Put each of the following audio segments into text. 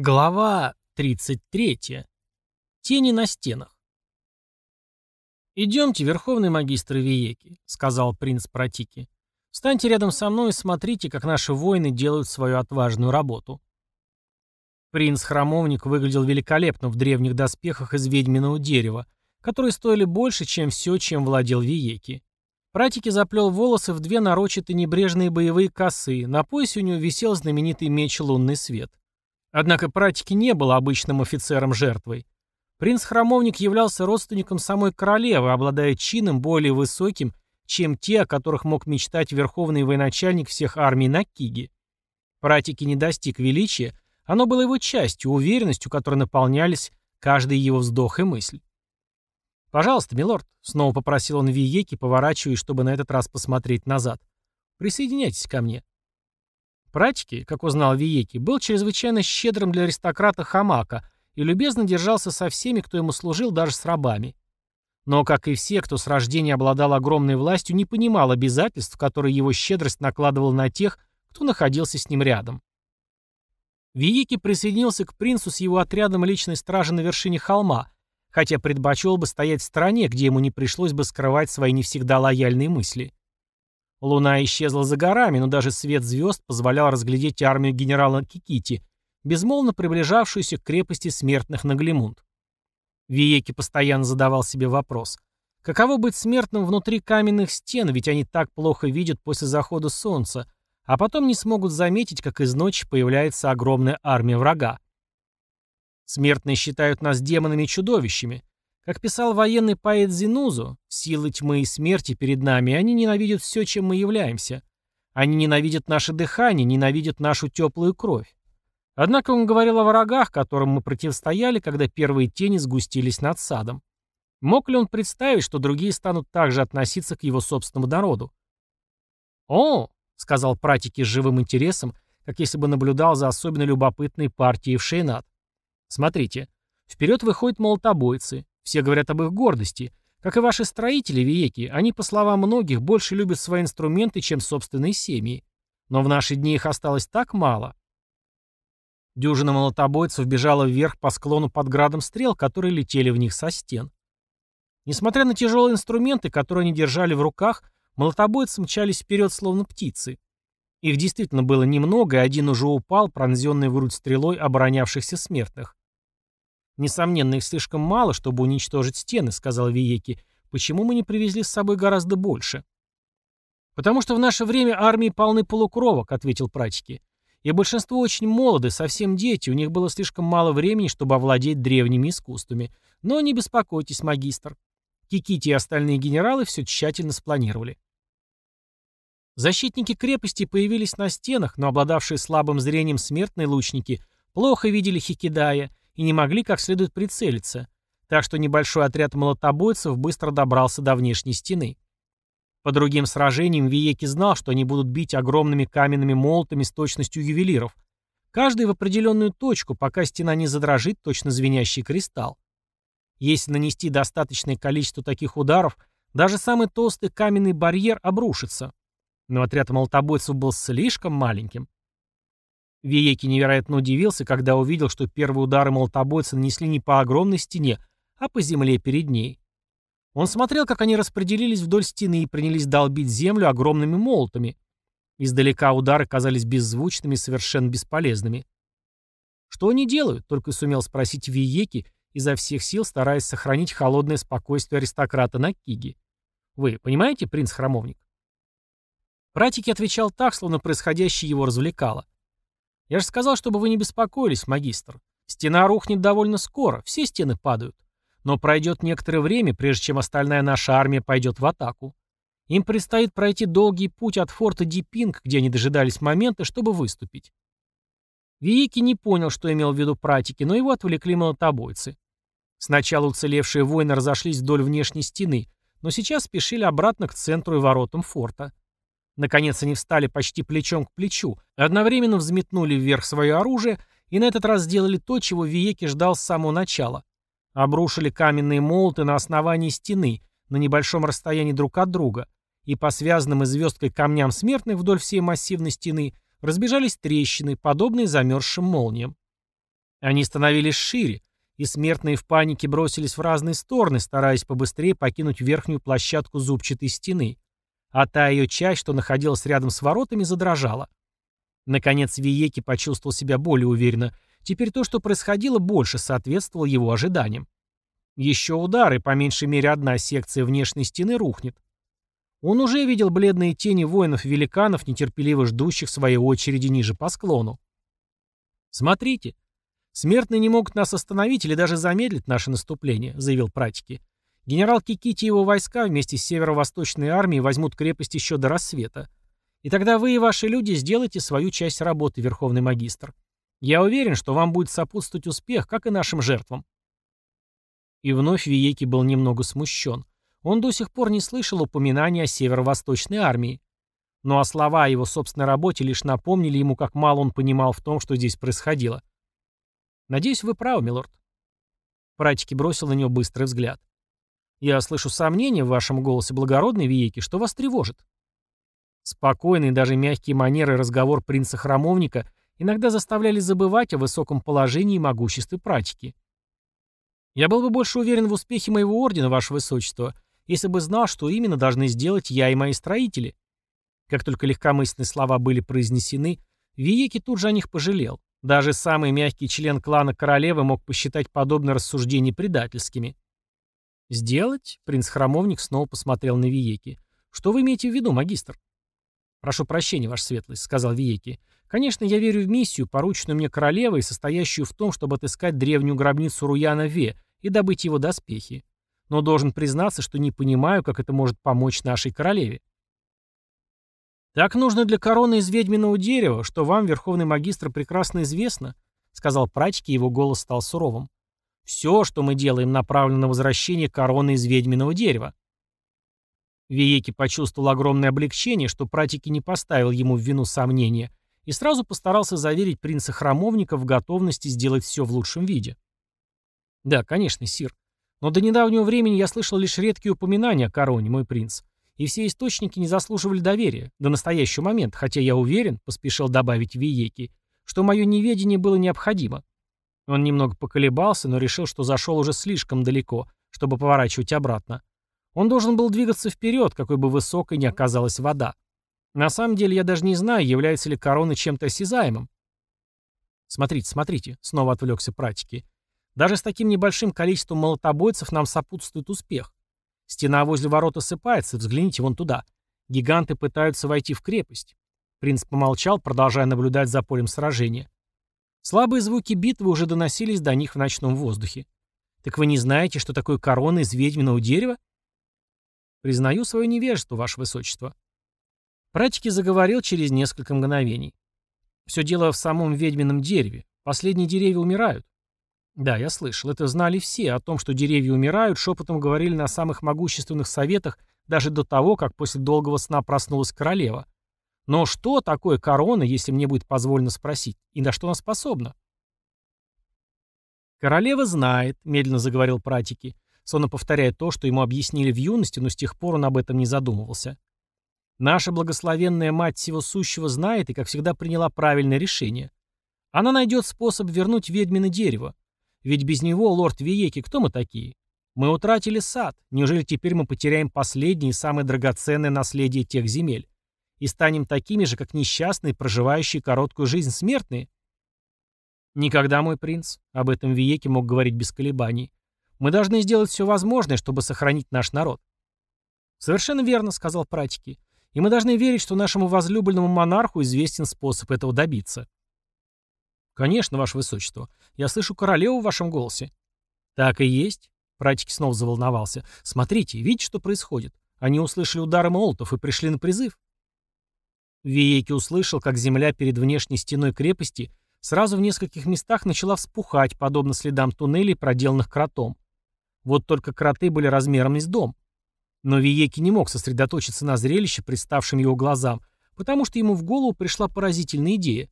Глава 33. Тени на стенах. «Идемте, верховный магистр Виеки», — сказал принц Протики. «Встаньте рядом со мной и смотрите, как наши воины делают свою отважную работу». Принц-храмовник выглядел великолепно в древних доспехах из ведьминого дерева, которые стоили больше, чем все, чем владел Виеки. Пратики заплел волосы в две нарочито небрежные боевые косы, на поясе у него висел знаменитый меч «Лунный свет». Однако Пратики не был обычным офицером-жертвой. Принц-храмовник являлся родственником самой королевы, обладая чином более высоким, чем те, о которых мог мечтать верховный военачальник всех армий на Киге. Пратики не достиг величия, оно было его частью, уверенностью, которой наполнялись каждый его вздох и мысль. «Пожалуйста, милорд», — снова попросил он Виеки, поворачиваясь, чтобы на этот раз посмотреть назад. «Присоединяйтесь ко мне». Пратики, как узнал Виеки, был чрезвычайно щедрым для аристократа Хамака и любезно держался со всеми, кто ему служил, даже с рабами. Но, как и все, кто с рождения обладал огромной властью, не понимал обязательств, которые его щедрость накладывала на тех, кто находился с ним рядом. Виеки присоединился к принцу с его отрядом личной стражи на вершине холма, хотя предпочел бы стоять в стороне, где ему не пришлось бы скрывать свои не всегда лояльные мысли. Луна исчезла за горами, но даже свет звезд позволял разглядеть армию генерала Кикити, безмолвно приближавшуюся к крепости смертных на Глимунд. Виеки постоянно задавал себе вопрос. Каково быть смертным внутри каменных стен, ведь они так плохо видят после захода солнца, а потом не смогут заметить, как из ночи появляется огромная армия врага. Смертные считают нас демонами чудовищами, как писал военный поэт Зинузу, силы тьмы и смерти перед нами, они ненавидят все, чем мы являемся. Они ненавидят наше дыхание, ненавидят нашу теплую кровь. Однако он говорил о врагах, которым мы противостояли, когда первые тени сгустились над садом. Мог ли он представить, что другие станут также относиться к его собственному народу? «О!» — сказал пратики с живым интересом, как если бы наблюдал за особенно любопытной партией в Шейнат. «Смотрите, вперед выходят молотобойцы, все говорят об их гордости. Как и ваши строители, Виеки, они, по словам многих, больше любят свои инструменты, чем собственные семьи. Но в наши дни их осталось так мало. Дюжина молотобойцев бежала вверх по склону под градом стрел, которые летели в них со стен. Несмотря на тяжелые инструменты, которые они держали в руках, молотобойцы мчались вперед, словно птицы. Их действительно было немного, и один уже упал, пронзенный в грудь стрелой оборонявшихся смертных. «Несомненно, их слишком мало, чтобы уничтожить стены», — сказал Виеки. «Почему мы не привезли с собой гораздо больше?» «Потому что в наше время армии полны полукровок», — ответил практики. «И большинство очень молоды, совсем дети, у них было слишком мало времени, чтобы овладеть древними искусствами. Но не беспокойтесь, магистр. Кикити и остальные генералы все тщательно спланировали». Защитники крепости появились на стенах, но обладавшие слабым зрением смертные лучники плохо видели Хикидая, и не могли как следует прицелиться, так что небольшой отряд молотобойцев быстро добрался до внешней стены. По другим сражениям Виеки знал, что они будут бить огромными каменными молотами с точностью ювелиров, каждый в определенную точку, пока стена не задрожит точно звенящий кристалл. Если нанести достаточное количество таких ударов, даже самый толстый каменный барьер обрушится. Но отряд молотобойцев был слишком маленьким. Виеки невероятно удивился, когда увидел, что первые удары молотобойца нанесли не по огромной стене, а по земле перед ней. Он смотрел, как они распределились вдоль стены и принялись долбить землю огромными молотами. Издалека удары казались беззвучными и совершенно бесполезными. «Что они делают?» — только сумел спросить Виеки, изо всех сил стараясь сохранить холодное спокойствие аристократа на Киге. «Вы понимаете, принц-храмовник?» Пратики отвечал так, словно происходящее его развлекало. Я же сказал, чтобы вы не беспокоились, магистр. Стена рухнет довольно скоро, все стены падают. Но пройдет некоторое время, прежде чем остальная наша армия пойдет в атаку. Им предстоит пройти долгий путь от форта Дипинг, где они дожидались момента, чтобы выступить. Виики не понял, что имел в виду пратики, но его отвлекли молотобойцы. Сначала уцелевшие воины разошлись вдоль внешней стены, но сейчас спешили обратно к центру и воротам форта. Наконец они встали почти плечом к плечу, одновременно взметнули вверх свое оружие и на этот раз сделали то, чего Виеки ждал с самого начала. Обрушили каменные молоты на основании стены, на небольшом расстоянии друг от друга, и по связанным и звездкой камням смертных вдоль всей массивной стены разбежались трещины, подобные замерзшим молниям. Они становились шире, и смертные в панике бросились в разные стороны, стараясь побыстрее покинуть верхнюю площадку зубчатой стены, а та ее часть, что находилась рядом с воротами, задрожала. Наконец Виеки почувствовал себя более уверенно. Теперь то, что происходило, больше соответствовало его ожиданиям. Еще удары, по меньшей мере одна секция внешней стены рухнет. Он уже видел бледные тени воинов-великанов, нетерпеливо ждущих своей очереди ниже по склону. «Смотрите, смертные не могут нас остановить или даже замедлить наше наступление», — заявил Пратики. «Генерал Кикити и его войска вместе с северо-восточной армией возьмут крепость еще до рассвета. И тогда вы и ваши люди сделаете свою часть работы, Верховный Магистр. Я уверен, что вам будет сопутствовать успех, как и нашим жертвам». И вновь Виеки был немного смущен. Он до сих пор не слышал упоминания о северо-восточной армии. Ну а слова о его собственной работе лишь напомнили ему, как мало он понимал в том, что здесь происходило. «Надеюсь, вы правы, милорд». Пратики бросил на него быстрый взгляд. «Я слышу сомнения в вашем голосе, благородный Виеки, что вас тревожит?» Спокойные, даже мягкие манеры разговор принца-храмовника иногда заставляли забывать о высоком положении и могуществе практики. «Я был бы больше уверен в успехе моего ордена, ваше высочество, если бы знал, что именно должны сделать я и мои строители. Как только легкомысленные слова были произнесены, Виеки тут же о них пожалел. Даже самый мягкий член клана королевы мог посчитать подобные рассуждения предательскими. «Сделать?» — принц-храмовник снова посмотрел на Виеки. «Что вы имеете в виду, магистр?» «Прошу прощения, ваша светлость», — сказал Виеки. «Конечно, я верю в миссию, порученную мне королевой, состоящую в том, чтобы отыскать древнюю гробницу Руяна Ве и добыть его доспехи но должен признаться, что не понимаю, как это может помочь нашей королеве. «Так нужно для короны из ведьминого дерева, что вам, верховный магистр, прекрасно известно», сказал прачки, его голос стал суровым. «Все, что мы делаем, направлено на возвращение короны из ведьминого дерева». Виеки почувствовал огромное облегчение, что практики не поставил ему в вину сомнения, и сразу постарался заверить принца Храмовника в готовности сделать все в лучшем виде. «Да, конечно, сир. Но до недавнего времени я слышал лишь редкие упоминания о короне, мой принц. И все источники не заслуживали доверия, до настоящего момента, хотя я уверен, поспешил добавить Виеки, что мое неведение было необходимо. Он немного поколебался, но решил, что зашел уже слишком далеко, чтобы поворачивать обратно. Он должен был двигаться вперед, какой бы высокой ни оказалась вода. На самом деле я даже не знаю, является ли корона чем-то осязаемым. Смотрите, смотрите, снова отвлекся практики. Даже с таким небольшим количеством молотобойцев нам сопутствует успех. Стена возле ворот осыпается, взгляните вон туда. Гиганты пытаются войти в крепость. Принц помолчал, продолжая наблюдать за полем сражения. Слабые звуки битвы уже доносились до них в ночном воздухе. Так вы не знаете, что такое корона из ведьминого дерева? Признаю свое невежество, ваше высочество. Практики заговорил через несколько мгновений. Все дело в самом ведьмином дереве. Последние деревья умирают. Да, я слышал. Это знали все. О том, что деревья умирают, шепотом говорили на самых могущественных советах даже до того, как после долгого сна проснулась королева. Но что такое корона, если мне будет позволено спросить, и на что она способна? Королева знает, медленно заговорил пратики, сонно повторяя то, что ему объяснили в юности, но с тех пор он об этом не задумывался. Наша благословенная мать всего сущего знает и, как всегда, приняла правильное решение. Она найдет способ вернуть ведьмино дерево, ведь без него, лорд Виеки, кто мы такие? Мы утратили сад. Неужели теперь мы потеряем последнее и самое драгоценное наследие тех земель? И станем такими же, как несчастные, проживающие короткую жизнь смертные? Никогда, мой принц. Об этом Виеки мог говорить без колебаний. Мы должны сделать все возможное, чтобы сохранить наш народ. Совершенно верно, сказал Пратики. И мы должны верить, что нашему возлюбленному монарху известен способ этого добиться. «Конечно, ваше высочество. Я слышу королеву в вашем голосе». «Так и есть». Пратик снова заволновался. «Смотрите, видите, что происходит? Они услышали удары молотов и пришли на призыв». Виеки услышал, как земля перед внешней стеной крепости сразу в нескольких местах начала вспухать, подобно следам туннелей, проделанных кротом. Вот только кроты были размером с дом. Но Виеки не мог сосредоточиться на зрелище, представшем его глазам, потому что ему в голову пришла поразительная идея.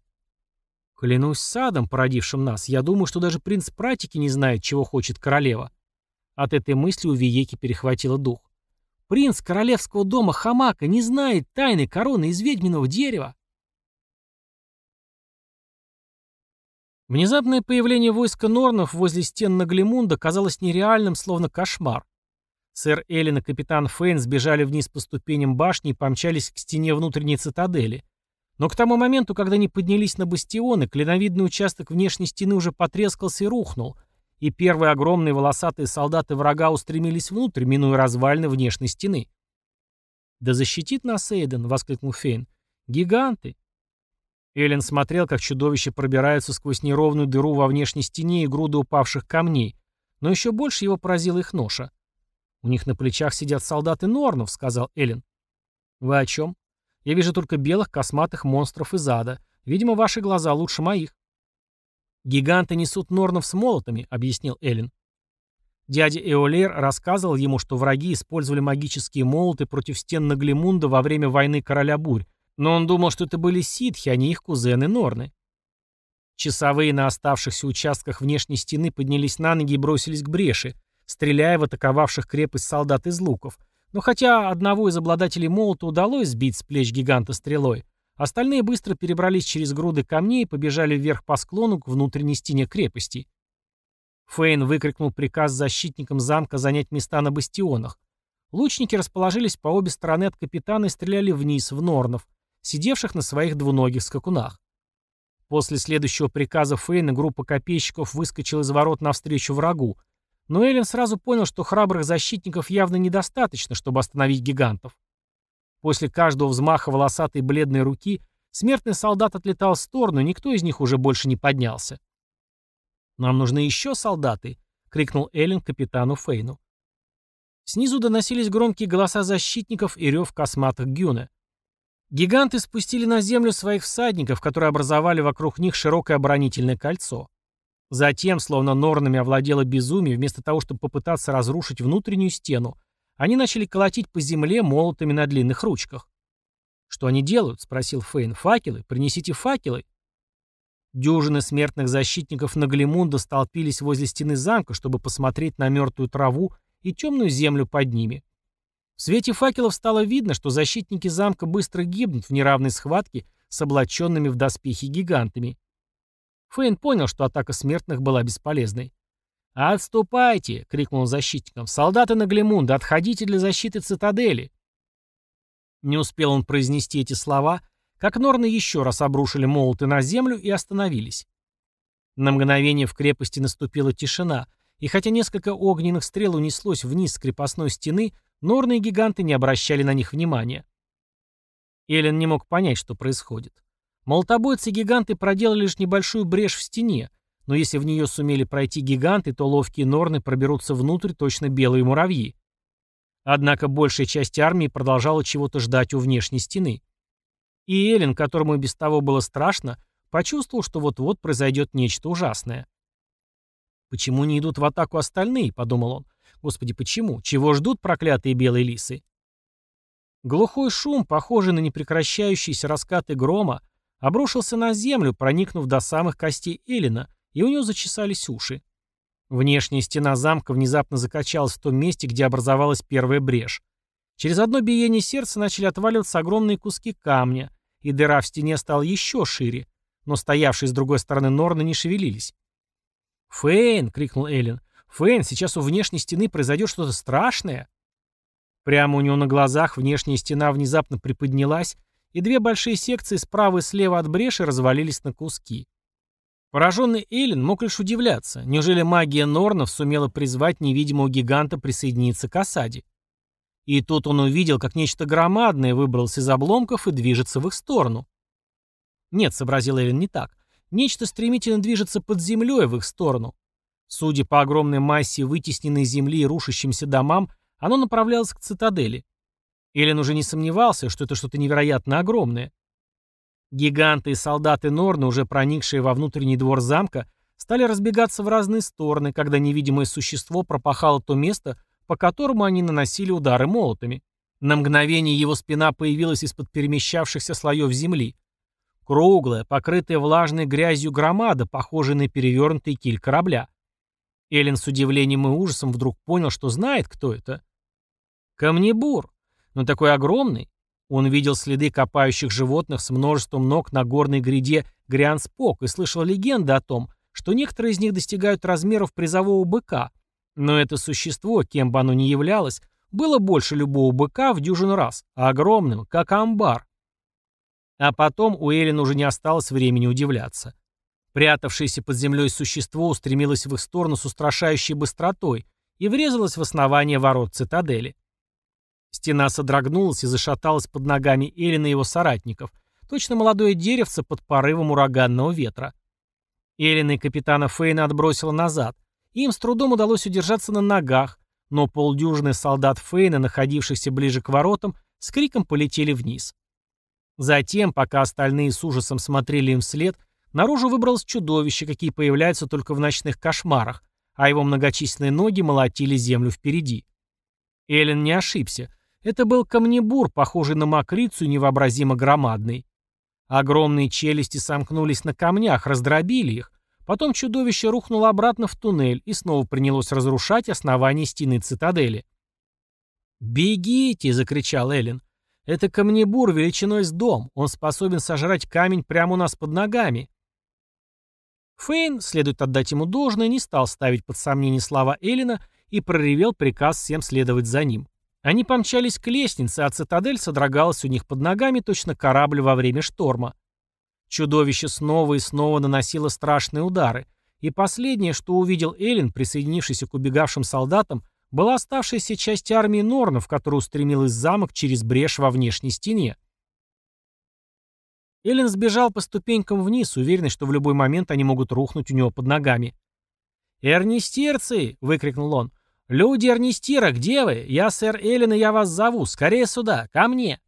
Клянусь садом, породившим нас, я думаю, что даже принц Пратики не знает, чего хочет королева. От этой мысли у Виеки перехватило дух. Принц королевского дома Хамака не знает тайны короны из ведьминого дерева. Внезапное появление войска Норнов возле стен Наглимунда казалось нереальным, словно кошмар. Сэр Эллен и капитан Фейн сбежали вниз по ступеням башни и помчались к стене внутренней цитадели. Но к тому моменту, когда они поднялись на бастионы, клиновидный участок внешней стены уже потрескался и рухнул, и первые огромные волосатые солдаты врага устремились внутрь, минуя развалины внешней стены. «Да защитит нас Эйден!» — воскликнул Фейн. «Гиганты!» Эллен смотрел, как чудовища пробираются сквозь неровную дыру во внешней стене и груды упавших камней, но еще больше его поразила их ноша. «У них на плечах сидят солдаты Норнов», — сказал Эллен. «Вы о чем? Я вижу только белых косматых монстров из ада. Видимо, ваши глаза лучше моих». «Гиганты несут Норнов с молотами», — объяснил Эллен. Дядя Эолер рассказывал ему, что враги использовали магические молоты против стен Наглимунда во время войны короля Бурь, но он думал, что это были ситхи, а не их кузены Норны. Часовые на оставшихся участках внешней стены поднялись на ноги и бросились к бреши, стреляя в атаковавших крепость солдат из луков. Но хотя одного из обладателей молота удалось сбить с плеч гиганта стрелой, остальные быстро перебрались через груды камней и побежали вверх по склону к внутренней стене крепости. Фейн выкрикнул приказ защитникам замка занять места на бастионах. Лучники расположились по обе стороны от капитана и стреляли вниз, в норнов, сидевших на своих двуногих скакунах. После следующего приказа Фейна группа копейщиков выскочила из ворот навстречу врагу, но Эллен сразу понял, что храбрых защитников явно недостаточно, чтобы остановить гигантов. После каждого взмаха волосатой бледной руки смертный солдат отлетал в сторону, никто из них уже больше не поднялся. «Нам нужны еще солдаты!» — крикнул Эллен капитану Фейну. Снизу доносились громкие голоса защитников и рев косматых Гюна. Гиганты спустили на землю своих всадников, которые образовали вокруг них широкое оборонительное кольцо. Затем, словно норнами овладело безумие, вместо того, чтобы попытаться разрушить внутреннюю стену, они начали колотить по земле молотами на длинных ручках. «Что они делают?» — спросил Фейн. «Факелы? Принесите факелы». Дюжины смертных защитников Наглимунда столпились возле стены замка, чтобы посмотреть на мертвую траву и темную землю под ними. В свете факелов стало видно, что защитники замка быстро гибнут в неравной схватке с облаченными в доспехи гигантами. Фейн понял, что атака смертных была бесполезной. «Отступайте!» — крикнул он защитникам. «Солдаты Наглимунда, отходите для защиты цитадели!» Не успел он произнести эти слла, как норны еще раз обрушили молоты на землю и остановились. На мгновение в крепости наступила тишина, и хотя несколько огненных стрел унеслось вниз с крепостной стены, норные гиганты не обращали на них внимания. Эллен не мог понять, что происходит. Молотобойцы-гиганты проделали лишь небольшую брешь в стене, но если в нее сумели пройти гиганты, то ловкие норны проберутся внутрь точно белые муравьи. Однако большая часть армии продолжала чего-то ждать у внешней стены. И Эллен, которому и без того было страшно, почувствовал, что вот-вот произойдет нечто ужасное. «Почему не идут в атаку остальные?» — подумал он. «Господи, почему? Чего ждут проклятые белые лисы?» Глухой шум, похожий на непрекращающиеся раскаты грома, обрушился на землю, проникнув до самых костей Эллина, и у него зачесались уши. Внешняя стена замка внезапно закачалась в том месте, где образовалась первая брешь. Через одно биение сердца начали отваливаться огромные куски камня, и дыра в стене стала еще шире, но стоявшие с другой стороны Норны не шевелились. «Фейн!» — крикнул Эллен. «Фейн, сейчас у внешней стены произойдет что-то страшное!» Прямо у него на глазах внешняя стена внезапно приподнялась, и две большие секции справа и слева от бреши развалились на куски. Пораженный Эйлин мог лишь удивляться, неужели магия Норнов сумела призвать невидимого гиганта присоединиться к осаде. И тут он увидел, как нечто громадное выбралось из обломков и движется в их сторону. Нет, сообразил Эйлин не так. Нечто стремительно движется под землей в их сторону. Судя по огромной массе вытесненной земли и рушащимся домам, оно направлялось к цитадели. Эллен уже не сомневался, что это что-то невероятно огромное. Гиганты и солдаты Норны, уже проникшие во внутренний двор замка, стали разбегаться в разные стороны, когда невидимое существо пропахало то место, по которому они наносили удары молотами. На мгновение его спина появилась из-под перемещавшихся слоев земли. Круглая, покрытая влажной грязью громада, похожая на перевернутый киль корабля. Эллен с удивлением и ужасом вдруг понял, что знает, кто это. Камнебур, но такой огромный. Он видел следы копающих животных с множеством ног на горной гряде Грянспок и слышал легенды о том, что некоторые из них достигают размеров призового быка, но это существо, кем бы оно ни являлось, было больше любого быка в дюжину раз, огромным, как амбар. А потом у Эллен уже не осталось времени удивляться. Прятавшееся под землей существо устремилось в их сторону с устрашающей быстротой и врезалось в основание ворот цитадели. Стена содрогнулась и зашаталась под ногами Эллина и его соратников, точно молодое деревце под порывом ураганного ветра. Эллина и капитана Фейна отбросило назад, им с трудом удалось удержаться на ногах, но полдюжины солдат Фейна, находившихся ближе к воротам, с криком полетели вниз. Затем, пока остальные с ужасом смотрели им вслед, наружу выбралось чудовище, какие появляются только в ночных кошмарах, а его многочисленные ноги молотили землю впереди. Эллен не ошибся. Это был камнебур, похожий на мокрицу невообразимо громадный. Огромные челюсти сомкнулись на камнях, раздробили их. Потом чудовище рухнуло обратно в туннель и снова принялось разрушать основание стены цитадели. «Бегите!» — закричал Эллен. «Это камнебур величиной с дом. Он способен сожрать камень прямо у нас под ногами». Фейн, следует отдать ему должное, не стал ставить под сомнение слова Эллина и проревел приказ всем следовать за ним. Они помчались к лестнице, а цитадель содрогалась у них под ногами, точно корабль во время шторма. Чудовище снова и снова наносило страшные удары, и последнее, что увидел Эллен, присоединившийся к убегавшим солдатам, была оставшаяся часть армии Норнов, которая устремилась в замок через брешь во внешней стене. Эллен сбежал по ступенькам вниз, уверенный, что в любой момент они могут рухнуть у него под ногами. «Эрнистерцы!» — выкрикнул он. «Люди Эрнистира, где вы? Я сэр Эллен, и я вас зову. Скорее сюда, ко мне!»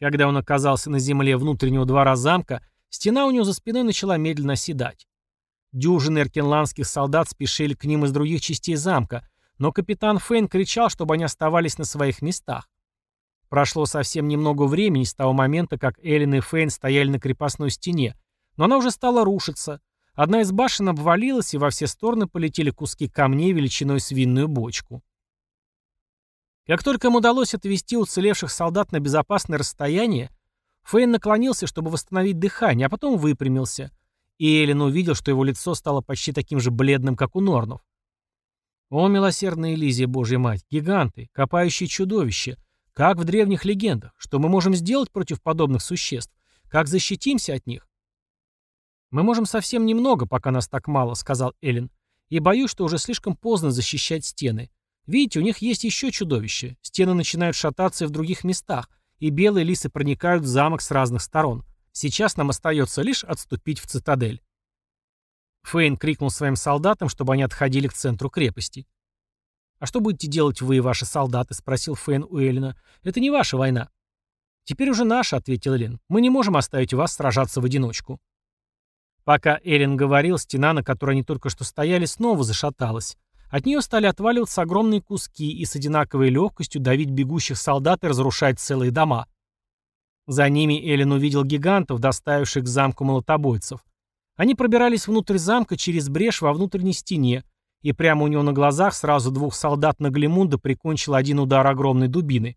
Когда он оказался на земле внутреннего двора замка, стена у него за спиной начала медленно оседать. Дюжины эркинландских солдат спешили к ним из других частей замка, но капитан Фейн кричал, чтобы они оставались на своих местах. Прошло совсем немного времени с того момента, как Эллен и Фейн стояли на крепостной стене, но она уже стала рушиться, Одна из башен обвалилась, и во все стороны полетели куски камней величиной с винную бочку. Как только им удалось отвести уцелевших солдат на безопасное расстояние, Фейн наклонился, чтобы восстановить дыхание, а потом выпрямился. И Эллен увидел, что его лицо стало почти таким же бледным, как у Норнов. О, милосердная Элизия, Божья мать, гиганты, копающие чудовища, как в древних легендах, что мы можем сделать против подобных существ, как защитимся от них? «Мы можем совсем немного, пока нас так мало», — сказал Эллен. «И боюсь, что уже слишком поздно защищать стены. Видите, у них есть еще чудовище. Стены начинают шататься и в других местах, и белые лисы проникают в замок с разных сторон. Сейчас нам остается лишь отступить в цитадель». Фейн крикнул своим солдатам, чтобы они отходили к центру крепости. «А что будете делать вы и ваши солдаты?» — спросил Фейн у Эллина. «Это не ваша война». «Теперь уже наша», — ответил Эллен. «Мы не можем оставить вас сражаться в одиночку». Пока Эрин говорил, стена, на которой они только что стояли, снова зашаталась. От нее стали отваливаться огромные куски и с одинаковой легкостью давить бегущих солдат и разрушать целые дома. За ними Эллен увидел гигантов, доставивших к замку молотобойцев. Они пробирались внутрь замка через брешь во внутренней стене, и прямо у него на глазах сразу двух солдат Наглимунда прикончил один удар огромной дубины.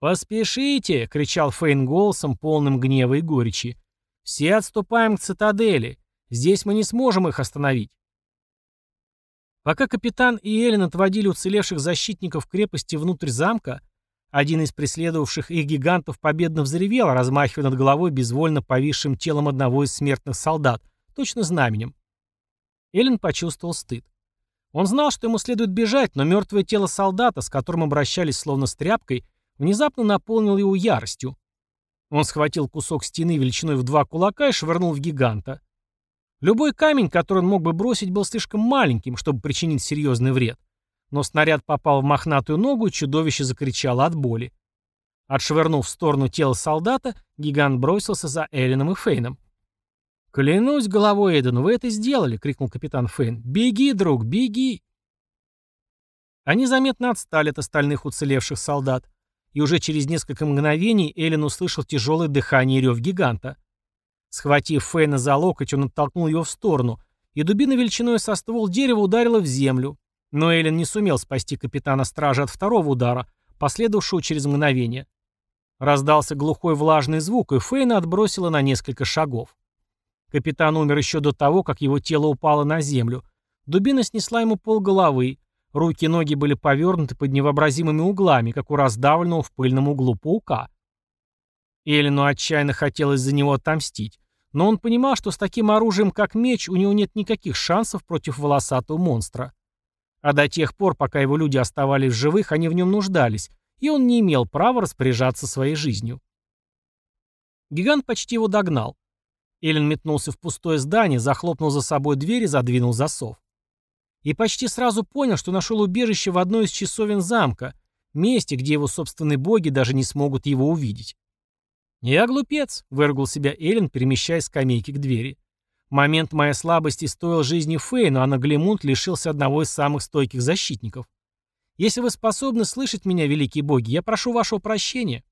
«Поспешите!» — кричал Фейн голосом, полным гнева и горечи. Все отступаем к цитадели. Здесь мы не сможем их остановить. Пока капитан и Эллен отводили уцелевших защитников крепости внутрь замка, один из преследовавших их гигантов победно взревел, размахивая над головой безвольно повисшим телом одного из смертных солдат, точно знаменем. Эллен почувствовал стыд. Он знал, что ему следует бежать, но мертвое тело солдата, с которым обращались словно с тряпкой, внезапно наполнило его яростью. Он схватил кусок стены величиной в два кулака и швырнул в гиганта. Любой камень, который он мог бы бросить, был слишком маленьким, чтобы причинить серьезный вред. Но снаряд попал в мохнатую ногу, и чудовище закричало от боли. Отшвырнув в сторону тело солдата, гигант бросился за Элленом и Фейном. «Клянусь головой, Эден, вы это сделали!» — крикнул капитан Фейн. «Беги, друг, беги!» Они заметно отстали от остальных уцелевших солдат и уже через несколько мгновений Эллен услышал тяжелое дыхание и рев гиганта. Схватив Фейна за локоть, он оттолкнул его в сторону, и дубина величиной со ствол дерева ударила в землю. Но Эллен не сумел спасти капитана стражи от второго удара, последовавшего через мгновение. Раздался глухой влажный звук, и Фейна отбросило на несколько шагов. Капитан умер еще до того, как его тело упало на землю. Дубина снесла ему полголовы. Руки и ноги были повернуты под невообразимыми углами, как у раздавленного в пыльном углу паука. Эллину отчаянно хотелось за него отомстить, но он понимал, что с таким оружием, как меч, у него нет никаких шансов против волосатого монстра. А до тех пор, пока его люди оставались в живых, они в нем нуждались, и он не имел права распоряжаться своей жизнью. Гигант почти его догнал. Эллен метнулся в пустое здание, захлопнул за собой дверь и задвинул засов. И почти сразу понял, что нашел убежище в одной из часовен замка, месте, где его собственные боги даже не смогут его увидеть. «Я глупец», — выругал себя Эллен, перемещая скамейки к двери. Момент моей слабости стоил жизни Фейну, а Наглемунд лишился одного из самых стойких защитников. Если вы способны слышать меня, великие боги, я прошу вашего прощения.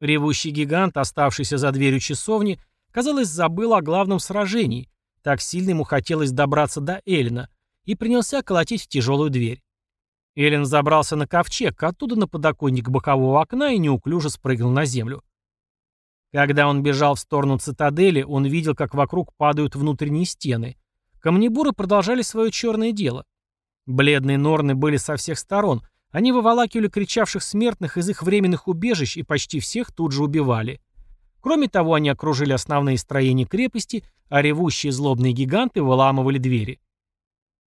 Ревущий гигант, оставшийся за дверью часовни, казалось, забыл о главном сражении. Так сильно ему хотелось добраться до Эллина, и принялся колотить в тяжелую дверь. Эллен забрался на ковчег, оттуда на подоконник бокового окна и неуклюже спрыгнул на землю. Когда он бежал в сторону цитадели, он видел, как вокруг падают внутренние стены. Камнебуры продолжали свое черное дело. Бледные норны были со всех сторон. Они выволакивали кричавших смертных из их временных убежищ и почти всех тут же убивали. Кроме того, они окружили основные строения крепости, а ревущие злобные гиганты выламывали двери.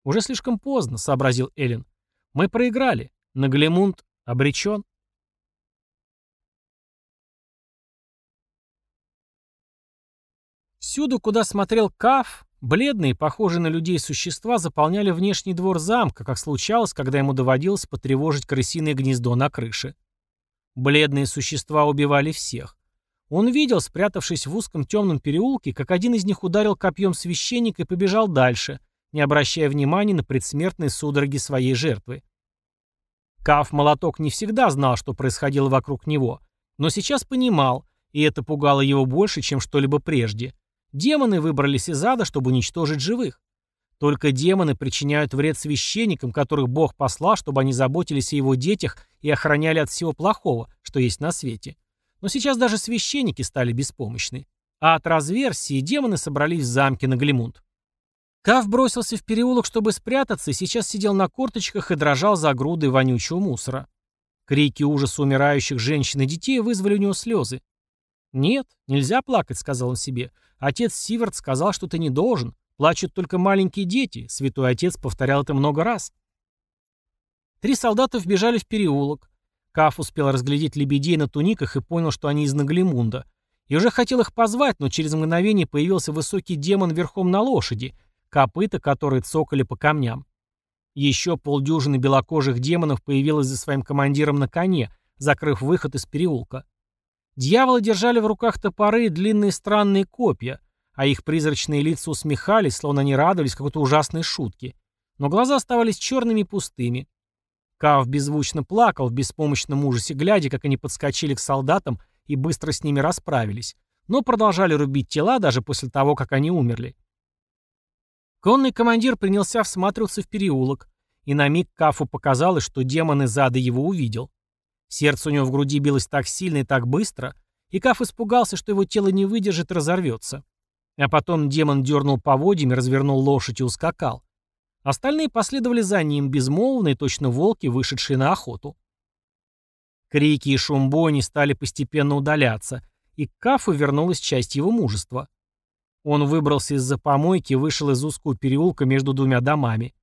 «Уже слишком поздно», — сообразил Эллен. «Мы проиграли. Наглемунд обречен». Всюду, куда смотрел Каф, Бледные, похожие на людей существа заполняли внешний двор замка, как случалось, когда ему доводилось потревожить крысиное гнездо на крыше. Бледные существа убивали всех. Он видел, спрятавшись в узком темном переулке, как один из них ударил копьем священника и побежал дальше, не обращая внимания на предсмертные судороги своей жертвы. Каф Молоток не всегда знал, что происходило вокруг него, но сейчас понимал, и это пугало его больше, чем что-либо прежде. Демоны выбрались из ада, чтобы уничтожить живых. Только демоны причиняют вред священникам, которых Бог послал, чтобы они заботились о его детях и охраняли от всего плохого, что есть на свете. Но сейчас даже священники стали беспомощны. А от разверсии демоны собрались в замке на Глимунд. Кав бросился в переулок, чтобы спрятаться, и сейчас сидел на корточках и дрожал за грудой вонючего мусора. Крики ужаса умирающих женщин и детей вызвали у него слезы. «Нет, нельзя плакать», — сказал он себе. Отец Сивард сказал, что ты не должен. Плачут только маленькие дети. Святой отец повторял это много раз. Три солдата вбежали в переулок. Каф успел разглядеть лебедей на туниках и понял, что они из Наглимунда. И уже хотел их позвать, но через мгновение появился высокий демон верхом на лошади, копыта, которые цокали по камням. Еще полдюжины белокожих демонов появилось за своим командиром на коне, закрыв выход из переулка. Дьяволы держали в руках топоры и длинные странные копья, а их призрачные лица усмехались, словно они радовались какой-то ужасной шутке. Но глаза оставались черными и пустыми. Кав беззвучно плакал в беспомощном ужасе, глядя, как они подскочили к солдатам и быстро с ними расправились, но продолжали рубить тела даже после того, как они умерли. Конный командир принялся всматриваться в переулок, и на миг Кафу показалось, что демон из ада его увидел. Сердце у него в груди билось так сильно и так быстро, и Каф испугался, что его тело не выдержит и разорвется. А потом демон дернул поводьями, развернул лошадь и ускакал. Остальные последовали за ним, безмолвные, точно волки, вышедшие на охоту. Крики и шум бойни стали постепенно удаляться, и к Кафу вернулась часть его мужества. Он выбрался из-за помойки и вышел из узкого переулка между двумя домами.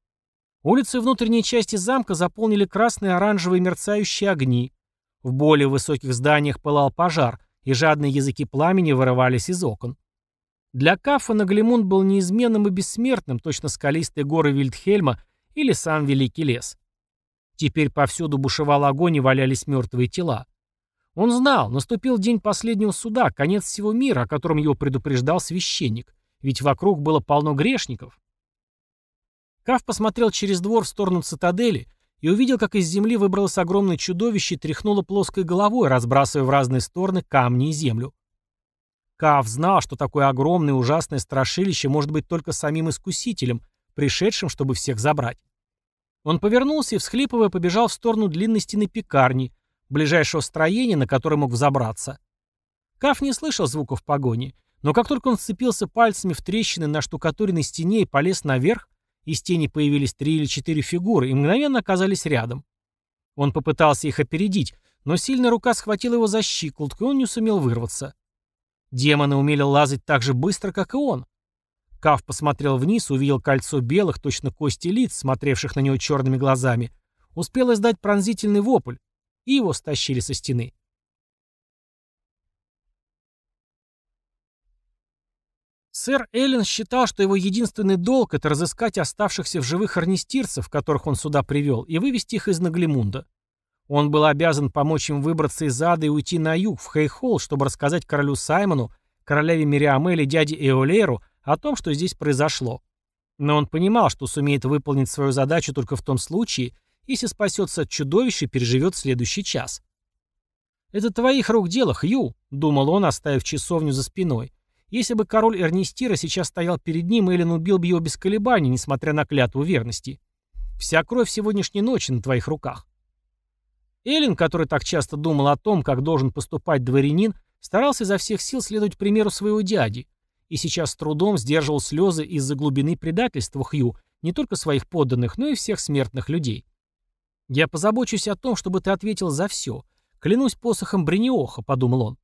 Улицы внутренней части замка заполнили красные оранжевые мерцающие огни. В более высоких зданиях пылал пожар, и жадные языки пламени вырывались из окон. Для Кафа Наглимунд был неизменным и бессмертным, точно скалистые горы Вильдхельма или сам Великий лес. Теперь повсюду бушевал огонь и валялись мертвые тела. Он знал, наступил день последнего суда, конец всего мира, о котором его предупреждал священник, ведь вокруг было полно грешников. Каф посмотрел через двор в сторону цитадели и увидел, как из земли выбралось огромное чудовище и тряхнуло плоской головой, разбрасывая в разные стороны камни и землю. Каф знал, что такое огромное ужасное страшилище может быть только самим искусителем, пришедшим, чтобы всех забрать. Он повернулся и, всхлипывая, побежал в сторону длинной стены пекарни, ближайшего строения, на которое мог взобраться. Каф не слышал звуков погони, Но как только он сцепился пальцами в трещины на штукатуренной стене и полез наверх, из тени появились три или четыре фигуры и мгновенно оказались рядом. Он попытался их опередить, но сильная рука схватила его за щиколотку, и он не сумел вырваться. Демоны умели лазать так же быстро, как и он. Кав посмотрел вниз, увидел кольцо белых, точно кости лиц, смотревших на него черными глазами, успел издать пронзительный вопль, и его стащили со стены. Сэр Эллен считал, что его единственный долг — это разыскать оставшихся в живых арнистирцев, которых он сюда привел, и вывести их из Наглимунда. Он был обязан помочь им выбраться из ада и уйти на юг, в Хейхолл, чтобы рассказать королю Саймону, королеве Мириамель дяде Эолеру о том, что здесь произошло. Но он понимал, что сумеет выполнить свою задачу только в том случае, если спасется от чудовища и переживет следующий час. «Это твоих рук дело, Хью», — думал он, оставив часовню за спиной. Если бы король Эрнистира сейчас стоял перед ним, Эллен убил бы его без колебаний, несмотря на клятву верности. Вся кровь сегодняшней ночи на твоих руках. Эллен, который так часто думал о том, как должен поступать дворянин, старался изо всех сил следовать примеру своего дяди, и сейчас с трудом сдерживал слезы из-за глубины предательства Хью не только своих подданных, но и всех смертных людей. «Я позабочусь о том, чтобы ты ответил за все. Клянусь посохом Брениоха», — подумал он.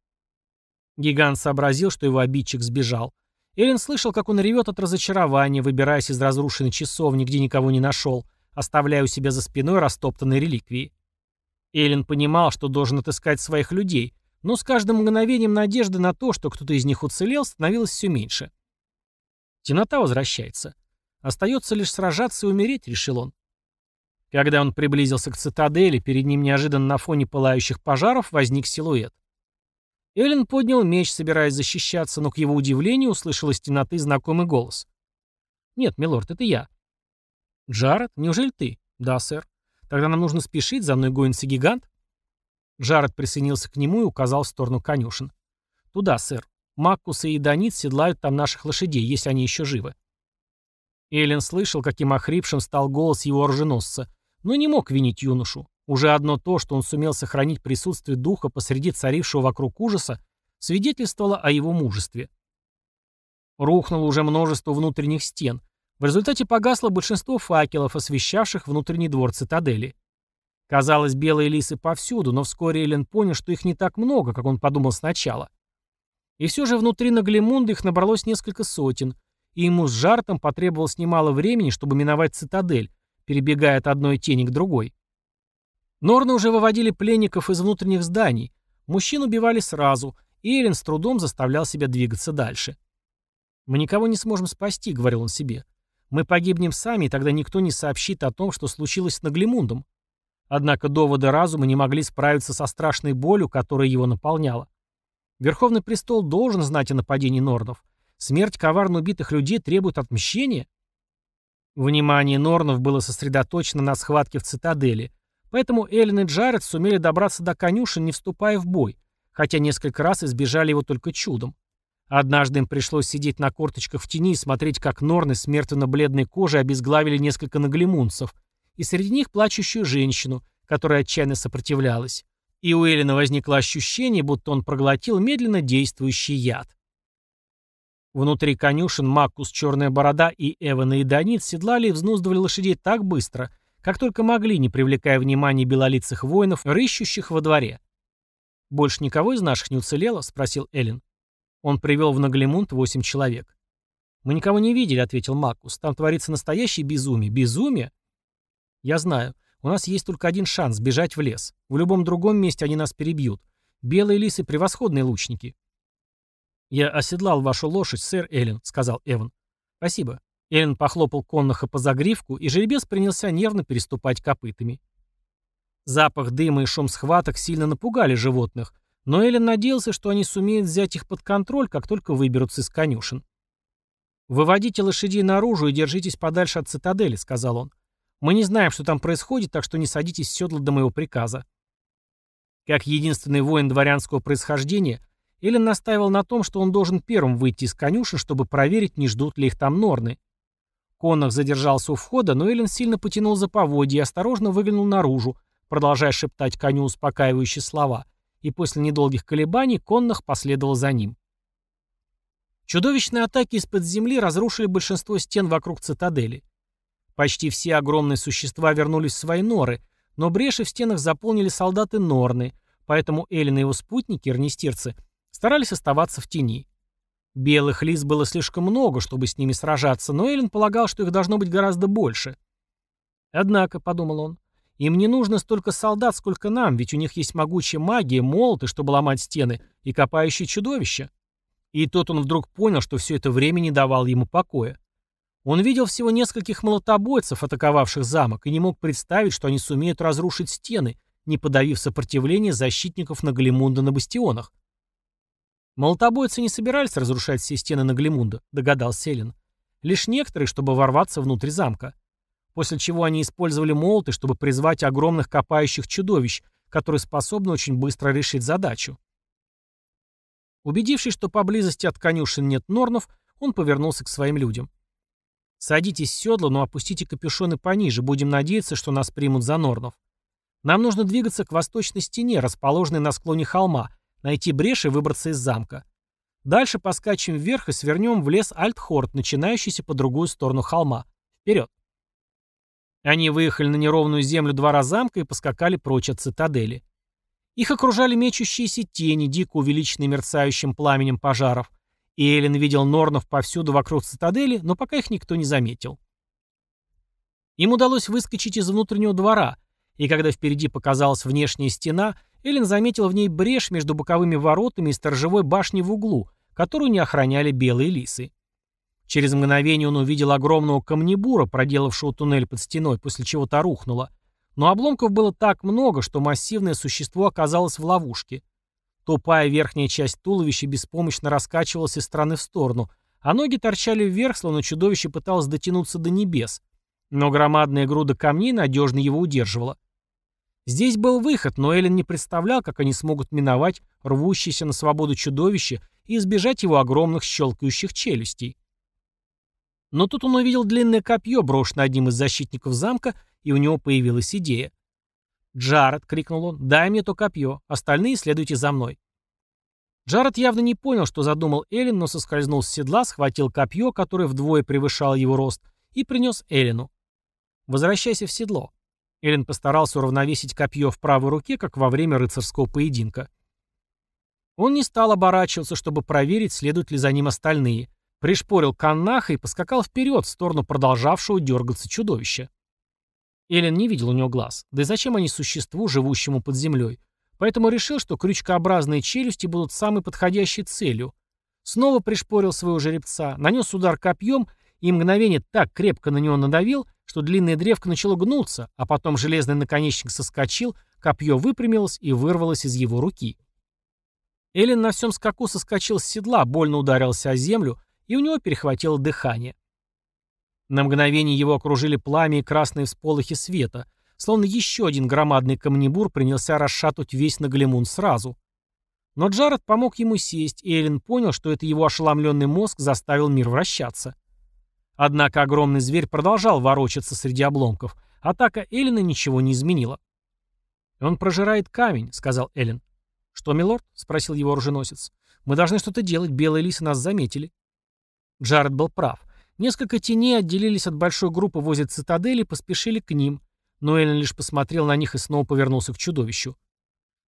Гигант сообразил, что его обидчик сбежал. Эллен слышал, как он ревет от разочарования, выбираясь из разрушенной часовни, где никого не нашел, оставляя у себя за спиной растоптанные реликвии. Эллен понимал, что должен отыскать своих людей, но с каждым мгновением надежды на то, что кто-то из них уцелел, становилось все меньше. Темнота возвращается. Остается лишь сражаться и умереть, решил он. Когда он приблизился к цитадели, перед ним неожиданно на фоне пылающих пожаров возник силуэт. Эллен поднял меч, собираясь защищаться, но к его удивлению услышал из темноты знакомый голос. «Нет, милорд, это я». «Джаред, неужели ты?» «Да, сэр». Тогда нам нужно спешить, за мной гонится гигант. Джаред присоединился к нему и указал в сторону конюшен. Туда, сэр. Маккус и Данит седлают там наших лошадей, если они еще живы. Эллен слышал, каким охрипшим стал голос его оруженосца, но не мог винить юношу. Уже одно то, что он сумел сохранить присутствие духа посреди царившего вокруг ужаса, свидетельствовало о его мужестве. Рухнуло уже множество внутренних стен, в результате погасло большинство факелов, освещавших внутренний двор цитадели. Казалось, белые лисы повсюду, но вскоре Эллен понял, что их не так много, как он подумал сначала. И все же внутри Наглемунда их набралось несколько сотен, и ему с жартом потребовалось немало времени, чтобы миновать цитадель, перебегая от одной тени к другой. Норны уже выводили пленников из внутренних зданий, мужчин убивали сразу, и Эллен с трудом заставлял себя двигаться дальше. «Мы никого не сможем спасти», — говорил он себе. Мы погибнем сами, и тогда никто не сообщит о том, что случилось с Наглимундом. Однако доводы разума не могли справиться со страшной болью, которая его наполняла. Верховный престол должен знать о нападении Норнов. Смерть коварно убитых людей требует отмщения. Внимание Норнов было сосредоточено на схватке в цитадели, поэтому Эллен и Джаред сумели добраться до конюшен, не вступая в бой, хотя несколько раз избежали его только чудом. Однажды им пришлось сидеть на корточках в тени и смотреть, как норны с мертвенно-бледной кожей обезглавили несколько наглемунцев, и среди них плачущую женщину, которая отчаянно сопротивлялась. И у Эллина возникло ощущение, будто он проглотил медленно действующий яд. Внутри конюшен Маккус, Черная Борода и Эван и Данит седлали и взнуздывали лошадей так быстро, как только могли, не привлекая внимания белолицых воинов, рыщущих во дворе. «Больше никого из наших не уцелело?» — спросил Эллен. Он привел в Наглемунд восемь человек. «Мы никого не видели», — ответил Макус. «Там творится настоящее безумие». «Безумие?» «Я знаю. У нас есть только один шанс — бежать в лес. В любом другом месте они нас перебьют. Белые лисы — превосходные лучники». «Я оседлал вашу лошадь, сэр Эллен», — сказал Эван. «Спасибо». Эллен похлопал конноха по загривку, и жеребец принялся нервно переступать копытами. Запах дыма и шум схваток сильно напугали животных, но Эллен надеялся, что они сумеют взять их под контроль, как только выберутся из конюшен. «Выводите лошадей наружу и держитесь подальше от цитадели», — сказал он. «Мы не знаем, что там происходит, так что не садитесь в седло до моего приказа». Как единственный воин дворянского происхождения, Эллен настаивал на том, что он должен первым выйти из конюшен, чтобы проверить, не ждут ли их там норны. Коннах задержался у входа, но Эллен сильно потянул за поводья и осторожно выглянул наружу, продолжая шептать коню успокаивающие слова — и после недолгих колебаний Коннах последовал за ним. Чудовищные атаки из-под земли разрушили большинство стен вокруг цитадели. Почти все огромные существа вернулись в свои норы, но бреши в стенах заполнили солдаты Норны, поэтому Эллен и его спутники, эрнистирцы, старались оставаться в тени. Белых лис было слишком много, чтобы с ними сражаться, но Эллен полагал, что их должно быть гораздо больше. «Однако», — подумал он, — «им не нужно столько солдат, сколько нам, ведь у них есть могучая магия, молоты, чтобы ломать стены, и копающие чудовища». И тут он вдруг понял, что все это время не давал ему покоя. Он видел всего нескольких молотобойцев, атаковавших замок, и не мог представить, что они сумеют разрушить стены, не подавив сопротивление защитников Наглимунда на бастионах. Молотобойцы не собирались разрушать все стены Наглимунда, догадался Селин. Лишь некоторые, чтобы ворваться внутрь замка. После чего они использовали молоты, чтобы призвать огромных копающих чудовищ, которые способны очень быстро решить задачу. Убедившись, что поблизости от конюшен нет норнов, он повернулся к своим людям. «Садитесь в седло, но опустите капюшоны пониже, будем надеяться, что нас примут за норнов. Нам нужно двигаться к восточной стене, расположенной на склоне холма, найти брешь и выбраться из замка. Дальше поскачем вверх и свернем в лес Альтхорт, начинающийся по другую сторону холма. Вперед!» Они выехали на неровную землю двора замка и поскакали прочь от цитадели. Их окружали мечущиеся тени, дико увеличенные мерцающим пламенем пожаров. И Эллен видел Норнов повсюду вокруг цитадели, но пока их никто не заметил. Им удалось выскочить из внутреннего двора, и когда впереди показалась внешняя стена, Эллен заметил в ней брешь между боковыми воротами и сторожевой башней в углу, которую не охраняли белые лисы. Через мгновение он увидел огромного камнебура, проделавшего туннель под стеной, после чего та рухнула, но обломков было так много, что массивное существо оказалось в ловушке. Тупая верхняя часть туловища беспомощно раскачивалась из стороны в сторону, а ноги торчали вверх, словно чудовище пыталось дотянуться до небес. Но громадная груда камней надежно его удерживала. Здесь был выход, но Эллен не представлял, как они смогут миновать рвущееся на свободу чудовище и избежать его огромных щелкающих челюстей. Но тут он увидел длинное копье, брошенное одним из защитников замка, и у него появилась идея. «Джаред!» — крикнул он. «Дай мне то копье. Остальные следуйте за мной». Джаред явно не понял, что задумал Эллен, но соскользнул с седла, схватил копье, которое вдвое превышало его рост, и принес Эллену. «Возвращайся в седло». Эллен постарался уравновесить копье в правой руке, как во время рыцарского поединка. Он не стал оборачиваться, чтобы проверить, следуют ли за ним остальные. Пришпорил каннаха и поскакал вперед, в сторону продолжавшего дергаться чудовища. Эллен не видел у него глаз. Да и зачем они существу, живущему под землей? Поэтому решил, что крючкообразные челюсти будут самой подходящей целью. Снова пришпорил своего жеребца, нанес удар копьем и мгновение так крепко на него надавил, что длинная древка начала гнуться, а потом железный наконечник соскочил, копье выпрямилось и вырвалось из его руки. Эллен на всем скаку соскочил с седла, больно ударился о землю, и у него перехватило дыхание. На мгновение его окружили пламя и красные всполохи света, словно еще один громадный камнебур принялся расшатывать весь Наглемун сразу. Но Джаред помог ему сесть, и Эллен понял, что это его ошеломленный мозг заставил мир вращаться. Однако огромный зверь продолжал ворочаться среди обломков. Атака Эллина ничего не изменила. «Он прожирает камень», — сказал Эллен. «Что, милорд?» — спросил его оруженосец. «Мы должны что-то делать, белые лисы нас заметили». Джаред был прав. Несколько теней отделились от большой группы возле цитадели и поспешили к ним, но Эллен лишь посмотрел на них и снова повернулся к чудовищу.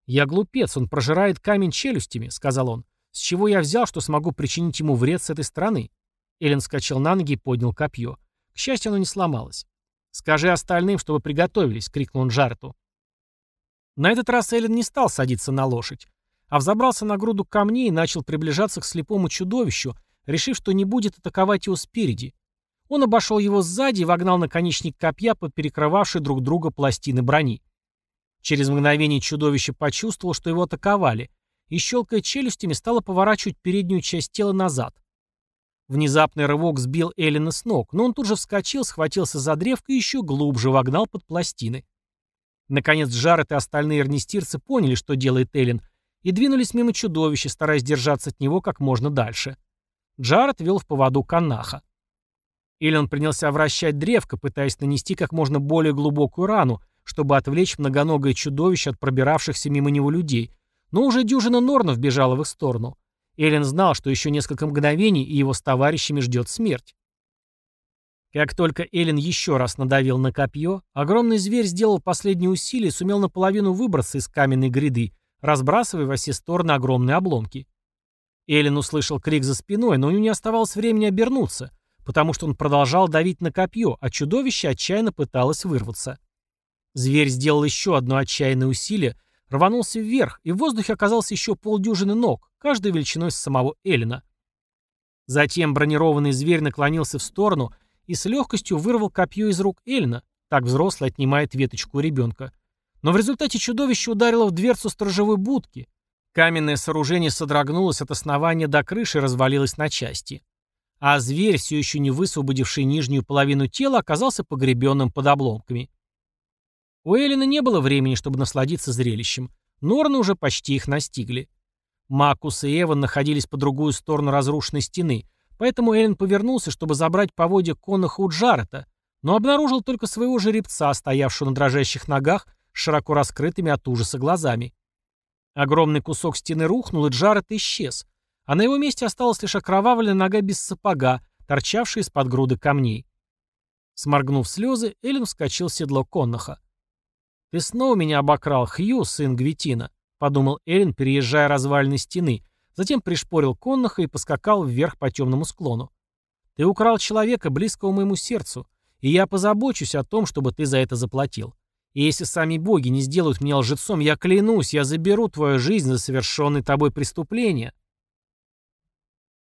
«Я глупец, он прожирает камень челюстями», — сказал он. «С чего я взял, что смогу причинить ему вред с этой стороны?» Эллен скачал на ноги и поднял копье. К счастью, оно не сломалось. «Скажи остальным, чтобы приготовились», — крикнул он Жарту. На этот раз Эллен не стал садиться на лошадь, а взобрался на груду камней и начал приближаться к слепому чудовищу, решив, что не будет атаковать его спереди. Он обошел его сзади и вогнал наконечник копья под перекрывавшие друг друга пластины брони. Через мгновение чудовище почувствовало, что его атаковали, и, щелкая челюстями, стало поворачивать переднюю часть тела назад. Внезапный рывок сбил Эллина с ног, но он тут же вскочил, схватился за древко и еще глубже вогнал под пластины. Наконец Джаред и остальные эрнистирцы поняли, что делает Эллен, и двинулись мимо чудовища, стараясь держаться от него как можно дальше. — Джаред вел в поводу канаха. Он принялся вращать древко, пытаясь нанести как можно более глубокую рану, чтобы отвлечь многоногое чудовище от пробиравшихся мимо него людей, но уже дюжина норнов бежала в их сторону. Эллен знал, что еще несколько мгновений, и его с товарищами ждет смерть. Как только Эллен еще раз надавил на копье, огромный зверь сделал последнее усилие и сумел наполовину выбраться из каменной гряды, разбрасывая во все стороны огромные обломки. Эллен услышал крик за спиной, но у него не оставалось времени обернуться, потому что он продолжал давить на копье, а чудовище отчаянно пыталось вырваться. Зверь сделал еще одно отчаянное усилие, рванулся вверх, и в воздухе оказалось еще полдюжины ног, каждой величиной с самого Эллина. Затем бронированный зверь наклонился в сторону и с легкостью вырвал копье из рук Эллина, так взрослый отнимает веточку у ребенка. Но в результате чудовище ударило в дверцу сторожевой будки. Каменное сооружение содрогнулось от основания до крыши и развалилось на части. А зверь, все еще не высвободивший нижнюю половину тела, оказался погребенным под обломками. У Эллина не было времени, чтобы насладиться зрелищем. Норны уже почти их настигли. Макус и Эван находились по другую сторону разрушенной стены, поэтому Эллен повернулся, чтобы забрать поводья конных у Джарета, но обнаружил только своего жеребца, стоявшего на дрожащих ногах, широко раскрытыми от ужаса глазами. Огромный кусок стены рухнул, и Джаред исчез, а на его месте осталась лишь окровавленная нога без сапога, торчавшая из-под груды камней. Сморгнув слезы, Эллен вскочил в седло конноха. «Ты снова меня обокрал, Хью, сын Гвитина», — подумал Эллен, переезжая развалины стены, затем пришпорил конноха и поскакал вверх по темному склону. «Ты украл человека, близкого моему сердцу, и я позабочусь о том, чтобы ты за это заплатил. И если сами боги не сделают меня лжецом, я клянусь, я заберу твою жизнь за совершенное тобой преступление».